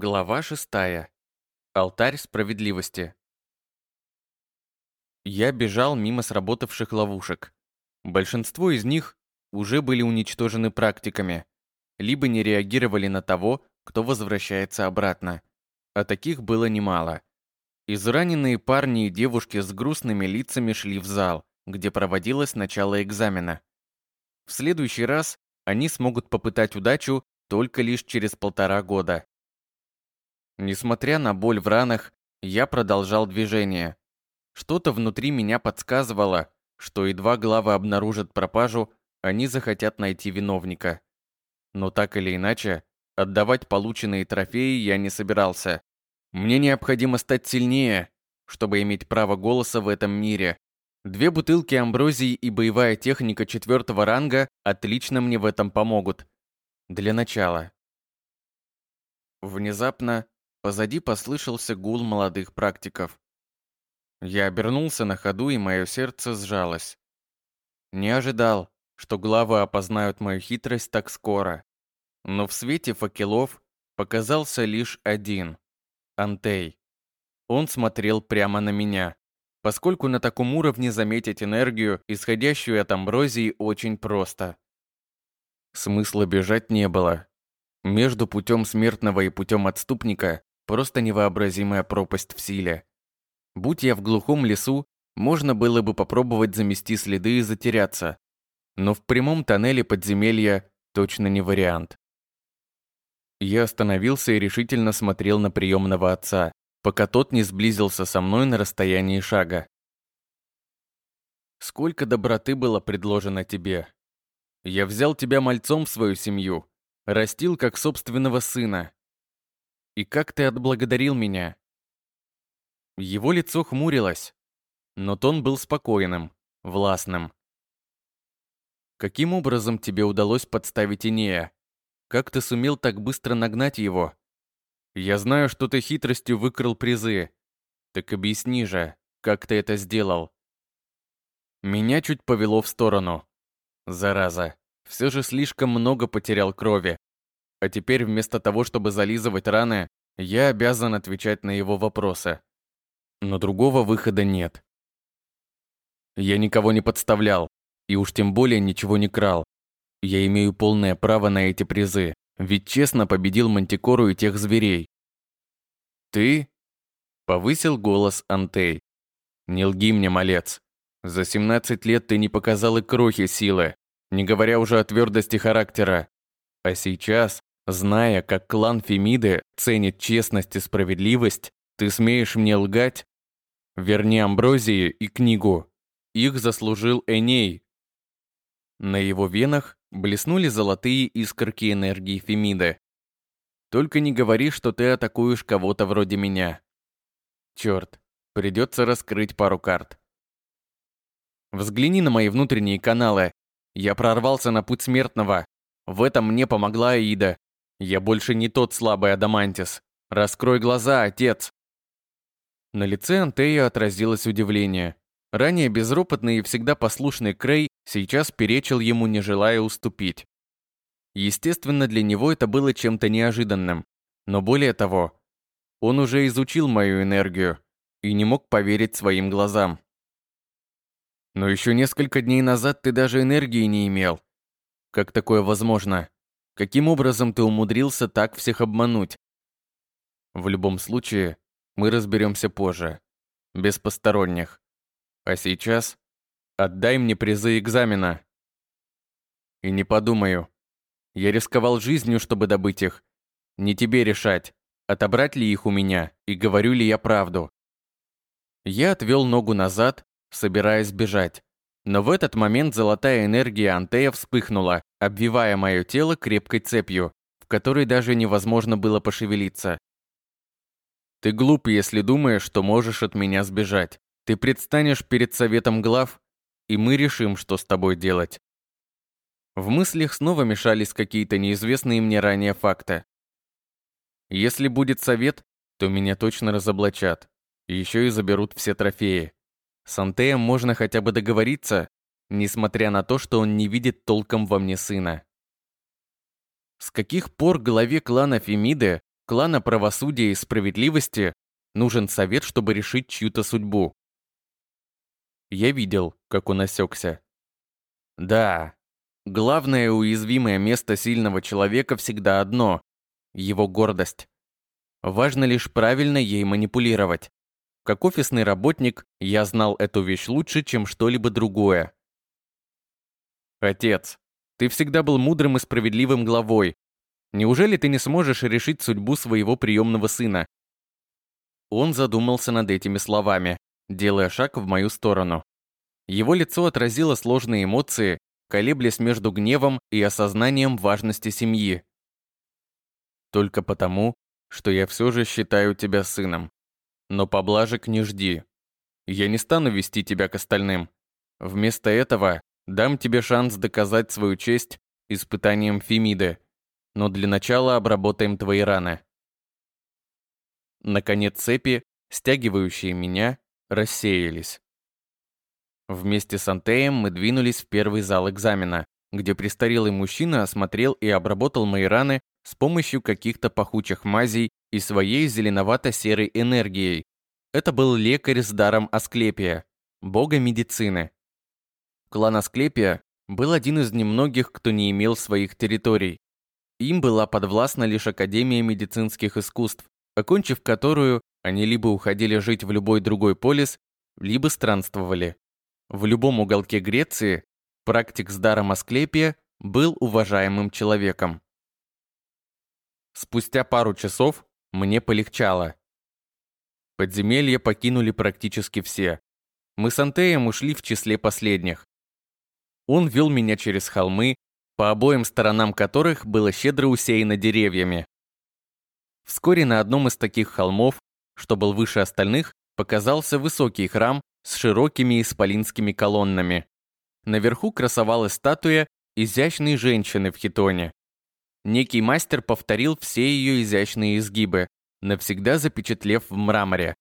Глава шестая. Алтарь справедливости. Я бежал мимо сработавших ловушек. Большинство из них уже были уничтожены практиками, либо не реагировали на того, кто возвращается обратно. А таких было немало. Израненные парни и девушки с грустными лицами шли в зал, где проводилось начало экзамена. В следующий раз они смогут попытать удачу только лишь через полтора года. Несмотря на боль в ранах, я продолжал движение. Что-то внутри меня подсказывало, что едва главы обнаружат пропажу, они захотят найти виновника. Но так или иначе, отдавать полученные трофеи я не собирался. Мне необходимо стать сильнее, чтобы иметь право голоса в этом мире. Две бутылки амброзии и боевая техника четвертого ранга отлично мне в этом помогут. Для начала. Внезапно Позади послышался гул молодых практиков. Я обернулся на ходу, и мое сердце сжалось. Не ожидал, что главы опознают мою хитрость так скоро. Но в свете факелов показался лишь один — Антей. Он смотрел прямо на меня. Поскольку на таком уровне заметить энергию, исходящую от амброзии, очень просто. Смысла бежать не было. Между путем смертного и путем отступника Просто невообразимая пропасть в силе. Будь я в глухом лесу, можно было бы попробовать замести следы и затеряться. Но в прямом тоннеле подземелья точно не вариант. Я остановился и решительно смотрел на приемного отца, пока тот не сблизился со мной на расстоянии шага. «Сколько доброты было предложено тебе. Я взял тебя мальцом в свою семью, растил как собственного сына, и как ты отблагодарил меня?» Его лицо хмурилось, но тон был спокойным, властным. «Каким образом тебе удалось подставить Инея? Как ты сумел так быстро нагнать его? Я знаю, что ты хитростью выкрал призы. Так объясни же, как ты это сделал?» Меня чуть повело в сторону. Зараза, все же слишком много потерял крови. А теперь вместо того, чтобы зализывать раны, я обязан отвечать на его вопросы. Но другого выхода нет. Я никого не подставлял, и уж тем более ничего не крал. Я имею полное право на эти призы, ведь честно победил Мантикору и тех зверей. «Ты?» — повысил голос Антей. «Не лги мне, малец. За 17 лет ты не показал и крохи силы, не говоря уже о твердости характера. А сейчас Зная, как клан Фемиды ценит честность и справедливость, ты смеешь мне лгать? Верни Амброзии и книгу. Их заслужил Эней. На его венах блеснули золотые искорки энергии Фемиды. Только не говори, что ты атакуешь кого-то вроде меня. Черт, придется раскрыть пару карт. Взгляни на мои внутренние каналы. Я прорвался на путь смертного. В этом мне помогла Аида. Я больше не тот слабый адамантис. Раскрой глаза, отец. На лице Антея отразилось удивление. Ранее безропотный и всегда послушный Крей сейчас перечил ему, не желая уступить. Естественно, для него это было чем-то неожиданным. Но более того, он уже изучил мою энергию и не мог поверить своим глазам. Но еще несколько дней назад ты даже энергии не имел. Как такое возможно? Каким образом ты умудрился так всех обмануть? В любом случае, мы разберемся позже. Без посторонних. А сейчас отдай мне призы экзамена. И не подумаю. Я рисковал жизнью, чтобы добыть их. Не тебе решать, отобрать ли их у меня и говорю ли я правду. Я отвел ногу назад, собираясь бежать. Но в этот момент золотая энергия Антея вспыхнула, обвивая мое тело крепкой цепью, в которой даже невозможно было пошевелиться. Ты глуп, если думаешь, что можешь от меня сбежать. Ты предстанешь перед советом глав, и мы решим, что с тобой делать. В мыслях снова мешались какие-то неизвестные мне ранее факты. Если будет совет, то меня точно разоблачат. Еще и заберут все трофеи. С Антеем можно хотя бы договориться, несмотря на то, что он не видит толком во мне сына. С каких пор главе клана Фемиды клана правосудия и справедливости нужен совет, чтобы решить чью-то судьбу. Я видел, как он осекся. Да, главное уязвимое место сильного человека всегда одно – его гордость. Важно лишь правильно ей манипулировать. Как офисный работник, я знал эту вещь лучше, чем что-либо другое. Отец, ты всегда был мудрым и справедливым главой. Неужели ты не сможешь решить судьбу своего приемного сына? Он задумался над этими словами, делая шаг в мою сторону. Его лицо отразило сложные эмоции, колеблясь между гневом и осознанием важности семьи. Только потому, что я все же считаю тебя сыном. Но поблажек не жди. Я не стану вести тебя к остальным. Вместо этого дам тебе шанс доказать свою честь испытанием Фемиды. Но для начала обработаем твои раны. Наконец цепи, стягивающие меня, рассеялись. Вместе с Антеем мы двинулись в первый зал экзамена, где престарелый мужчина осмотрел и обработал мои раны с помощью каких-то пахучих мазей и своей зеленовато-серой энергией. Это был лекарь с даром Асклепия, бога медицины. Клан Асклепия был один из немногих, кто не имел своих территорий. Им была подвластна лишь Академия медицинских искусств, окончив которую, они либо уходили жить в любой другой полис, либо странствовали. В любом уголке Греции практик с даром Асклепия был уважаемым человеком. Спустя пару часов мне полегчало. Подземелье покинули практически все. Мы с Антеем ушли в числе последних. Он вел меня через холмы, по обоим сторонам которых было щедро усеяно деревьями. Вскоре на одном из таких холмов, что был выше остальных, показался высокий храм с широкими исполинскими колоннами. Наверху красовалась статуя изящной женщины в хитоне. Некий мастер повторил все ее изящные изгибы, навсегда запечатлев в мраморе.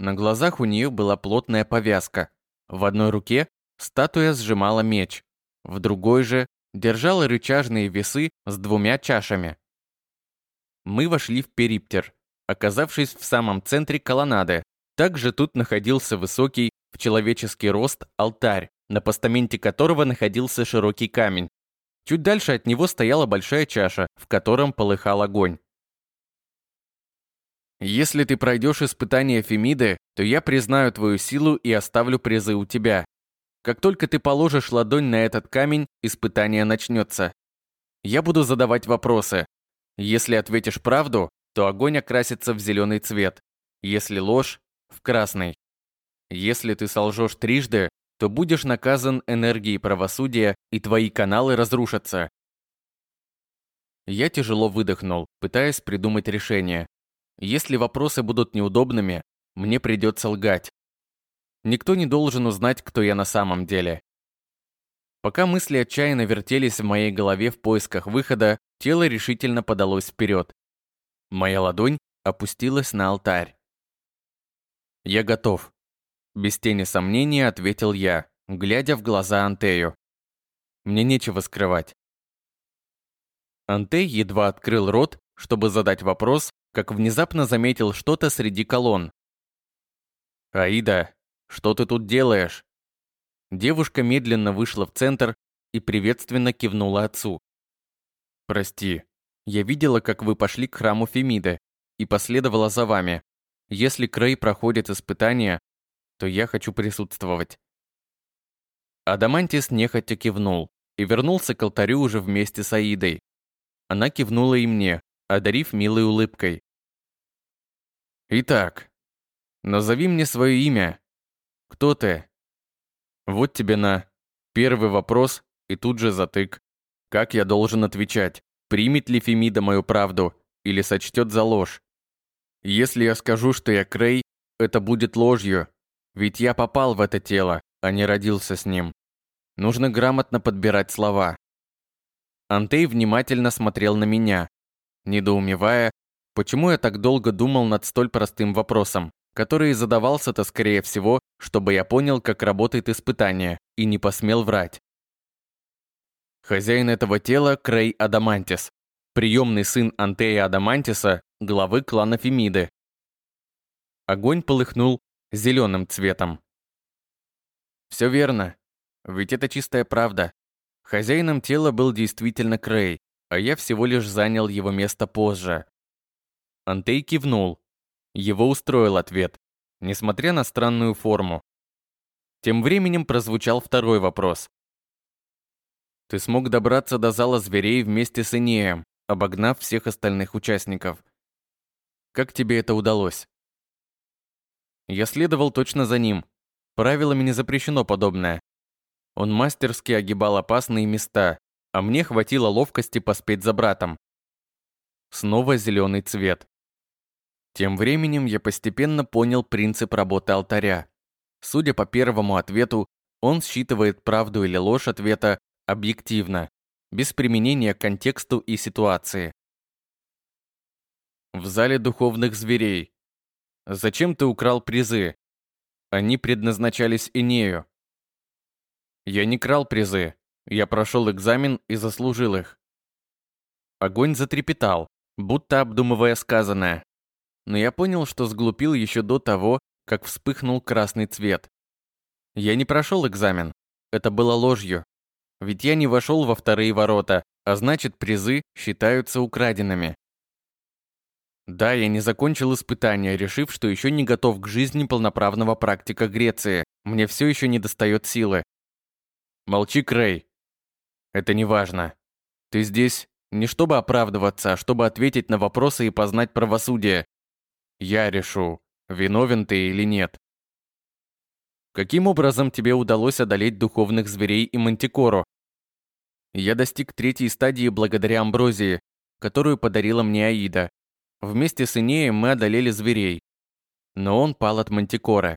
На глазах у нее была плотная повязка. В одной руке статуя сжимала меч, в другой же держала рычажные весы с двумя чашами. Мы вошли в периптер, оказавшись в самом центре колоннады. Также тут находился высокий, в человеческий рост, алтарь, на постаменте которого находился широкий камень, Чуть дальше от него стояла большая чаша, в котором полыхал огонь. «Если ты пройдешь испытание Фемиды, то я признаю твою силу и оставлю призы у тебя. Как только ты положишь ладонь на этот камень, испытание начнется. Я буду задавать вопросы. Если ответишь правду, то огонь окрасится в зеленый цвет. Если ложь – в красный. Если ты солжешь трижды, то будешь наказан энергией правосудия, и твои каналы разрушатся. Я тяжело выдохнул, пытаясь придумать решение. Если вопросы будут неудобными, мне придется лгать. Никто не должен узнать, кто я на самом деле. Пока мысли отчаянно вертелись в моей голове в поисках выхода, тело решительно подалось вперед. Моя ладонь опустилась на алтарь. Я готов. Без тени сомнения ответил я, глядя в глаза Антею. Мне нечего скрывать. Антей едва открыл рот, чтобы задать вопрос, как внезапно заметил что-то среди колонн. «Аида, что ты тут делаешь?» Девушка медленно вышла в центр и приветственно кивнула отцу. «Прости, я видела, как вы пошли к храму Фемиды и последовала за вами. Если Крей проходит испытания, то я хочу присутствовать». Адамантис нехотя кивнул и вернулся к алтарю уже вместе с Аидой. Она кивнула и мне, одарив милой улыбкой. «Итак, назови мне свое имя. Кто ты?» Вот тебе на первый вопрос и тут же затык. Как я должен отвечать? Примет ли Фемида мою правду или сочтет за ложь? Если я скажу, что я Крей, это будет ложью, ведь я попал в это тело, а не родился с ним. Нужно грамотно подбирать слова. Антей внимательно смотрел на меня, недоумевая, почему я так долго думал над столь простым вопросом, который задавался-то, скорее всего, чтобы я понял, как работает испытание, и не посмел врать. Хозяин этого тела – Крей Адамантис. приемный сын Антея Адамантиса, главы клана Фемиды. Огонь полыхнул зеленым цветом. Все верно, ведь это чистая правда. Хозяином тела был действительно Крей, а я всего лишь занял его место позже. Антей кивнул. Его устроил ответ, несмотря на странную форму. Тем временем прозвучал второй вопрос. Ты смог добраться до зала зверей вместе с Инеем, обогнав всех остальных участников. Как тебе это удалось? Я следовал точно за ним. Правилами не запрещено подобное. Он мастерски огибал опасные места, а мне хватило ловкости поспеть за братом. Снова зеленый цвет. Тем временем я постепенно понял принцип работы алтаря. Судя по первому ответу, он считывает правду или ложь ответа объективно, без применения к контексту и ситуации. В зале духовных зверей. Зачем ты украл призы? Они предназначались Инею. Я не крал призы. Я прошел экзамен и заслужил их. Огонь затрепетал, будто обдумывая сказанное. Но я понял, что сглупил еще до того, как вспыхнул красный цвет. Я не прошел экзамен. Это было ложью. Ведь я не вошел во вторые ворота, а значит призы считаются украденными. Да, я не закончил испытания, решив, что еще не готов к жизни полноправного практика Греции. Мне все еще не достает силы. Молчи, Крей. Это не важно. Ты здесь не чтобы оправдываться, а чтобы ответить на вопросы и познать правосудие. Я решу, виновен ты или нет. Каким образом тебе удалось одолеть духовных зверей и мантикору? Я достиг третьей стадии благодаря амброзии, которую подарила мне Аида. Вместе с Инеем мы одолели зверей. Но он пал от мантикоры.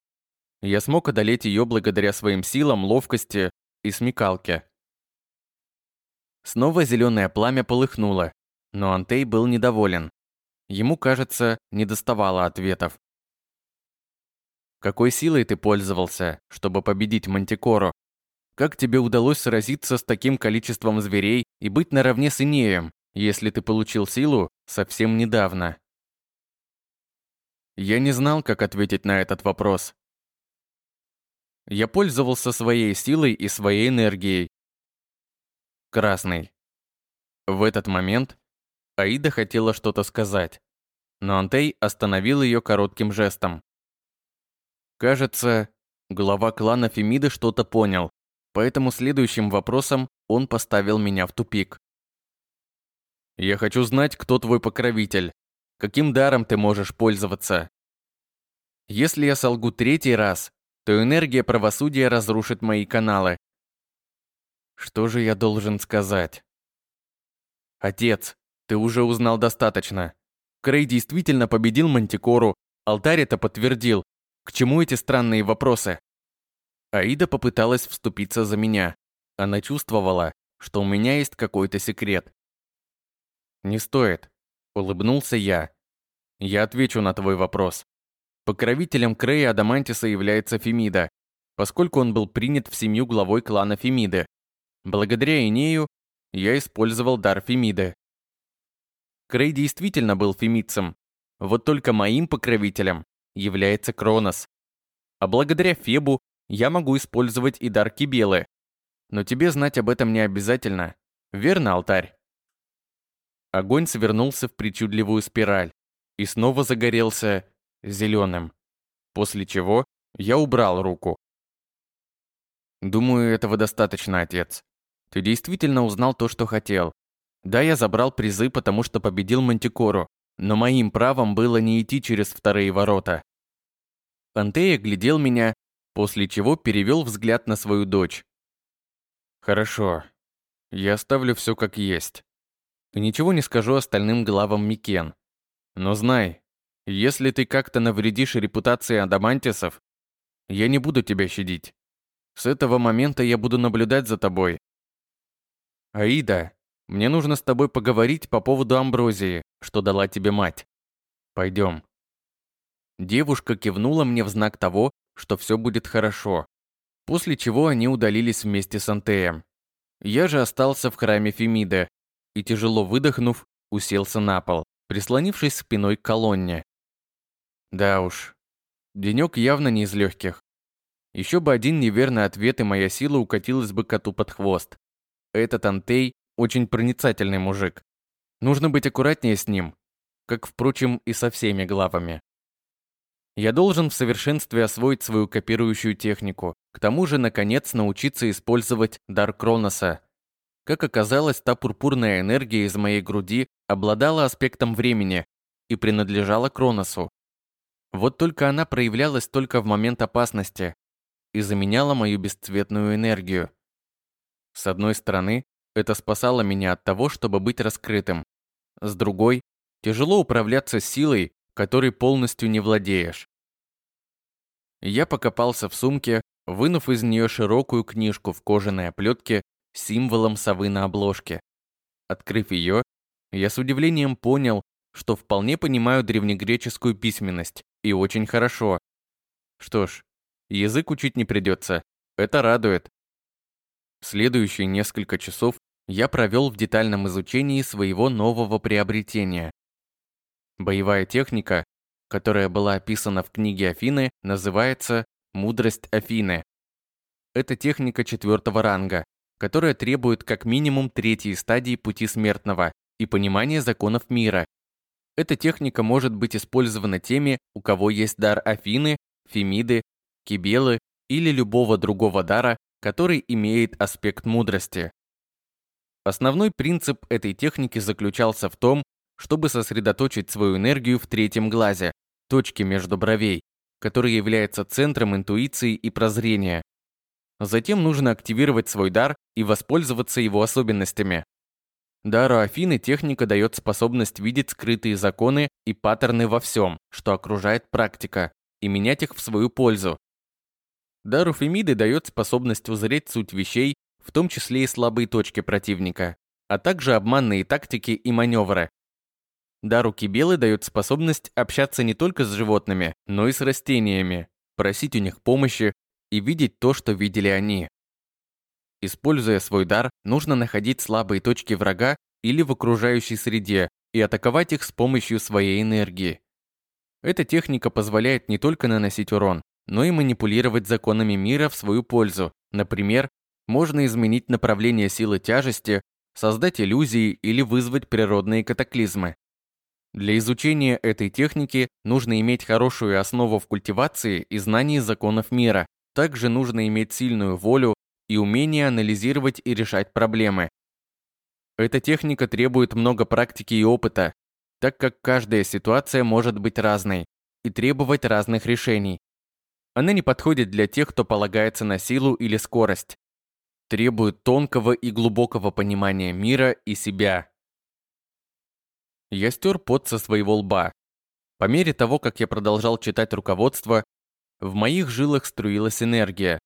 Я смог одолеть ее благодаря своим силам, ловкости и смекалке. Снова зеленое пламя полыхнуло, но Антей был недоволен. Ему, кажется, не доставало ответов. Какой силой ты пользовался, чтобы победить Мантикору? Как тебе удалось сразиться с таким количеством зверей и быть наравне с Инеем, если ты получил силу совсем недавно? Я не знал, как ответить на этот вопрос. Я пользовался своей силой и своей энергией. Красный. В этот момент Аида хотела что-то сказать, но Антей остановил ее коротким жестом. Кажется, глава клана Фемиды что-то понял, поэтому следующим вопросом он поставил меня в тупик. «Я хочу знать, кто твой покровитель. Каким даром ты можешь пользоваться?» Если я солгу третий раз, то энергия правосудия разрушит мои каналы. Что же я должен сказать? Отец, ты уже узнал достаточно. Крей действительно победил Мантикору, алтарь это подтвердил, к чему эти странные вопросы? Аида попыталась вступиться за меня. Она чувствовала, что у меня есть какой-то секрет. «Не стоит», — улыбнулся я. «Я отвечу на твой вопрос. Покровителем Крея Адамантиса является Фемида, поскольку он был принят в семью главой клана Фемиды. Благодаря Инею я использовал дар Фемиды. Крей действительно был фемидцем, вот только моим покровителем является Кронос. А благодаря Фебу я могу использовать и дар Кибелы. Но тебе знать об этом не обязательно. Верно, алтарь? Огонь свернулся в причудливую спираль и снова загорелся зеленым. После чего я убрал руку. Думаю, этого достаточно, отец. Ты действительно узнал то, что хотел. Да, я забрал призы, потому что победил Мантикору, но моим правом было не идти через вторые ворота. Антея глядел меня, после чего перевел взгляд на свою дочь. «Хорошо. Я оставлю все как есть. И ничего не скажу остальным главам Микен. Но знай, если ты как-то навредишь репутации адамантисов, я не буду тебя щадить. С этого момента я буду наблюдать за тобой. Аида, мне нужно с тобой поговорить по поводу амброзии, что дала тебе мать. Пойдем. Девушка кивнула мне в знак того, что все будет хорошо, после чего они удалились вместе с Антеем. Я же остался в храме Фемиды и, тяжело выдохнув, уселся на пол, прислонившись спиной к колонне. Да уж, денек явно не из легких. Еще бы один неверный ответ, и моя сила укатилась бы коту под хвост. Этот Антей очень проницательный мужик. Нужно быть аккуратнее с ним, как, впрочем, и со всеми главами. Я должен в совершенстве освоить свою копирующую технику, к тому же, наконец, научиться использовать дар Кроноса. Как оказалось, та пурпурная энергия из моей груди обладала аспектом времени и принадлежала Кроносу. Вот только она проявлялась только в момент опасности и заменяла мою бесцветную энергию. С одной стороны, это спасало меня от того, чтобы быть раскрытым. С другой, тяжело управляться силой, которой полностью не владеешь. Я покопался в сумке, вынув из нее широкую книжку в кожаной оплетке символом совы на обложке. Открыв ее, я с удивлением понял, что вполне понимаю древнегреческую письменность, и очень хорошо. Что ж, язык учить не придется, это радует. Следующие несколько часов я провел в детальном изучении своего нового приобретения. Боевая техника, которая была описана в книге Афины, называется «Мудрость Афины». Это техника четвертого ранга, которая требует как минимум третьей стадии пути смертного и понимания законов мира. Эта техника может быть использована теми, у кого есть дар Афины, Фемиды, Кибелы или любого другого дара, который имеет аспект мудрости. Основной принцип этой техники заключался в том, чтобы сосредоточить свою энергию в третьем глазе, точке между бровей, который является центром интуиции и прозрения. Затем нужно активировать свой дар и воспользоваться его особенностями. Дару Афины техника дает способность видеть скрытые законы и паттерны во всем, что окружает практика, и менять их в свою пользу. Дару Фемиды дает способность узреть суть вещей, в том числе и слабые точки противника, а также обманные тактики и маневры, Дару Кибелы дает способность общаться не только с животными, но и с растениями, просить у них помощи и видеть то, что видели они. Используя свой дар, нужно находить слабые точки врага или в окружающей среде и атаковать их с помощью своей энергии. Эта техника позволяет не только наносить урон, но и манипулировать законами мира в свою пользу. Например, можно изменить направление силы тяжести, создать иллюзии или вызвать природные катаклизмы. Для изучения этой техники нужно иметь хорошую основу в культивации и знании законов мира. Также нужно иметь сильную волю и умение анализировать и решать проблемы. Эта техника требует много практики и опыта, так как каждая ситуация может быть разной и требовать разных решений. Она не подходит для тех, кто полагается на силу или скорость. Требует тонкого и глубокого понимания мира и себя. Я стер пот со своего лба. По мере того, как я продолжал читать руководство, в моих жилах струилась энергия.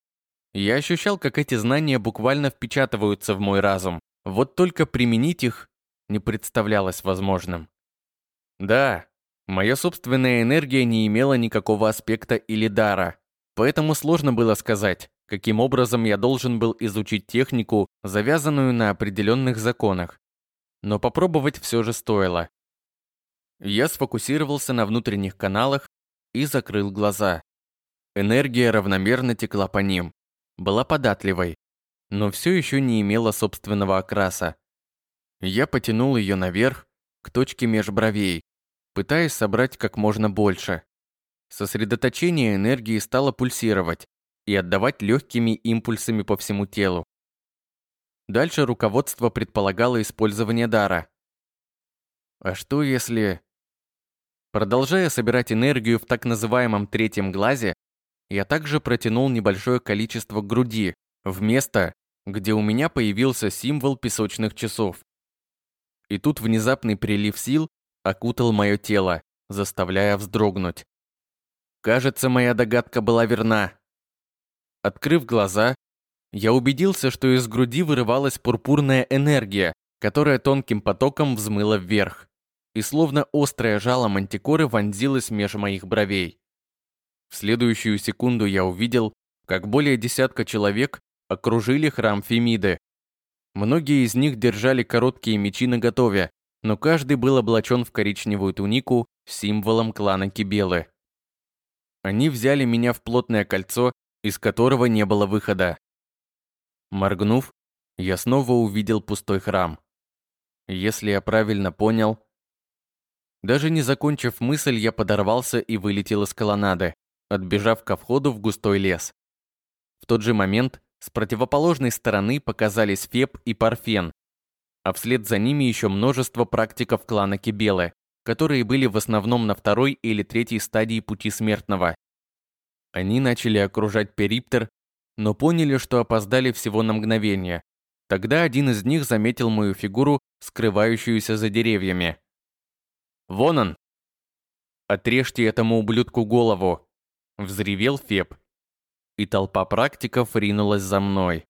Я ощущал, как эти знания буквально впечатываются в мой разум. Вот только применить их не представлялось возможным. Да, моя собственная энергия не имела никакого аспекта или дара, поэтому сложно было сказать, каким образом я должен был изучить технику, завязанную на определенных законах. Но попробовать все же стоило. Я сфокусировался на внутренних каналах и закрыл глаза. Энергия равномерно текла по ним, была податливой, но все еще не имела собственного окраса. Я потянул ее наверх, к точке межбровей, пытаясь собрать как можно больше. Сосредоточение энергии стало пульсировать и отдавать легкими импульсами по всему телу. Дальше руководство предполагало использование дара. А что если... Продолжая собирать энергию в так называемом третьем глазе, я также протянул небольшое количество груди в место, где у меня появился символ песочных часов. И тут внезапный прилив сил окутал мое тело, заставляя вздрогнуть. Кажется, моя догадка была верна. Открыв глаза, я убедился, что из груди вырывалась пурпурная энергия, которая тонким потоком взмыла вверх и словно острое жало мантикоры вонзилось меж моих бровей. В следующую секунду я увидел, как более десятка человек окружили храм Фемиды. Многие из них держали короткие мечи наготове, но каждый был облачен в коричневую тунику с символом клана Кибелы. Они взяли меня в плотное кольцо, из которого не было выхода. Моргнув, я снова увидел пустой храм. Если я правильно понял... Даже не закончив мысль, я подорвался и вылетел из колоннады, отбежав ко входу в густой лес. В тот же момент с противоположной стороны показались Феб и Парфен, а вслед за ними еще множество практиков клана Кибелы, которые были в основном на второй или третьей стадии пути смертного. Они начали окружать периптер, но поняли, что опоздали всего на мгновение. Тогда один из них заметил мою фигуру, скрывающуюся за деревьями. «Вон он!» «Отрежьте этому ублюдку голову!» Взревел Феб. И толпа практиков ринулась за мной.